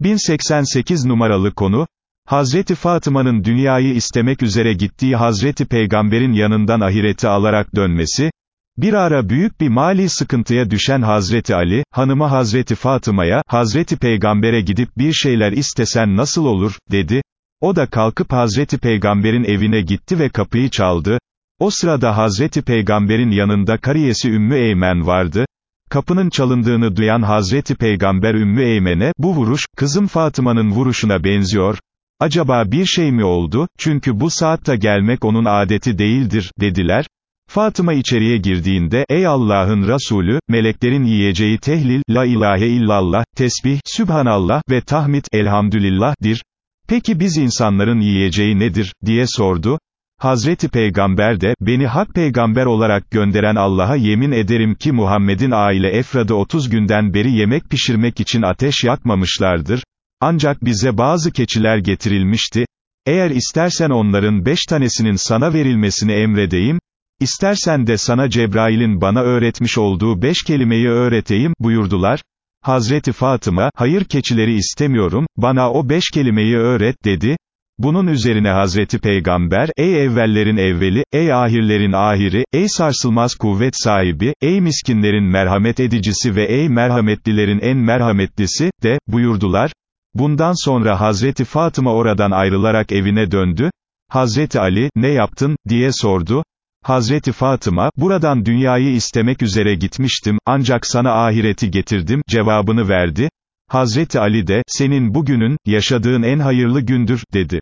1088 numaralı konu, Hazreti Fatıma'nın dünyayı istemek üzere gittiği Hazreti Peygamber'in yanından ahireti alarak dönmesi, bir ara büyük bir mali sıkıntıya düşen Hazreti Ali, hanıma Hazreti Fatıma'ya, Hazreti Peygamber'e gidip bir şeyler istesen nasıl olur, dedi. O da kalkıp Hazreti Peygamber'in evine gitti ve kapıyı çaldı. O sırada Hazreti Peygamber'in yanında kariyesi Ümmü Eymen vardı. Kapının çalındığını duyan Hazreti Peygamber Ümmü Eymen'e, bu vuruş, kızım Fatıma'nın vuruşuna benziyor, acaba bir şey mi oldu, çünkü bu saatte gelmek onun adeti değildir, dediler. Fatıma içeriye girdiğinde, ey Allah'ın Resulü, meleklerin yiyeceği tehlil, la ilahe illallah, tesbih, sübhanallah ve tahmid, elhamdülillah'dir. Peki biz insanların yiyeceği nedir, diye sordu. Hazreti Peygamber de, beni hak peygamber olarak gönderen Allah'a yemin ederim ki Muhammed'in aile Efradı 30 günden beri yemek pişirmek için ateş yakmamışlardır. Ancak bize bazı keçiler getirilmişti. Eğer istersen onların beş tanesinin sana verilmesini emredeyim, istersen de sana Cebrail'in bana öğretmiş olduğu beş kelimeyi öğreteyim, buyurdular. Hazreti Fatıma, hayır keçileri istemiyorum, bana o beş kelimeyi öğret, dedi. Bunun üzerine Hazreti Peygamber, ey evvellerin evveli, ey ahirlerin ahiri, ey sarsılmaz kuvvet sahibi, ey miskinlerin merhamet edicisi ve ey merhametlilerin en merhametlisi, de, buyurdular. Bundan sonra Hazreti Fatıma oradan ayrılarak evine döndü. Hazreti Ali, ne yaptın, diye sordu. Hazreti Fatıma, buradan dünyayı istemek üzere gitmiştim, ancak sana ahireti getirdim, cevabını verdi. Hazreti Ali de, senin bugünün, yaşadığın en hayırlı gündür, dedi.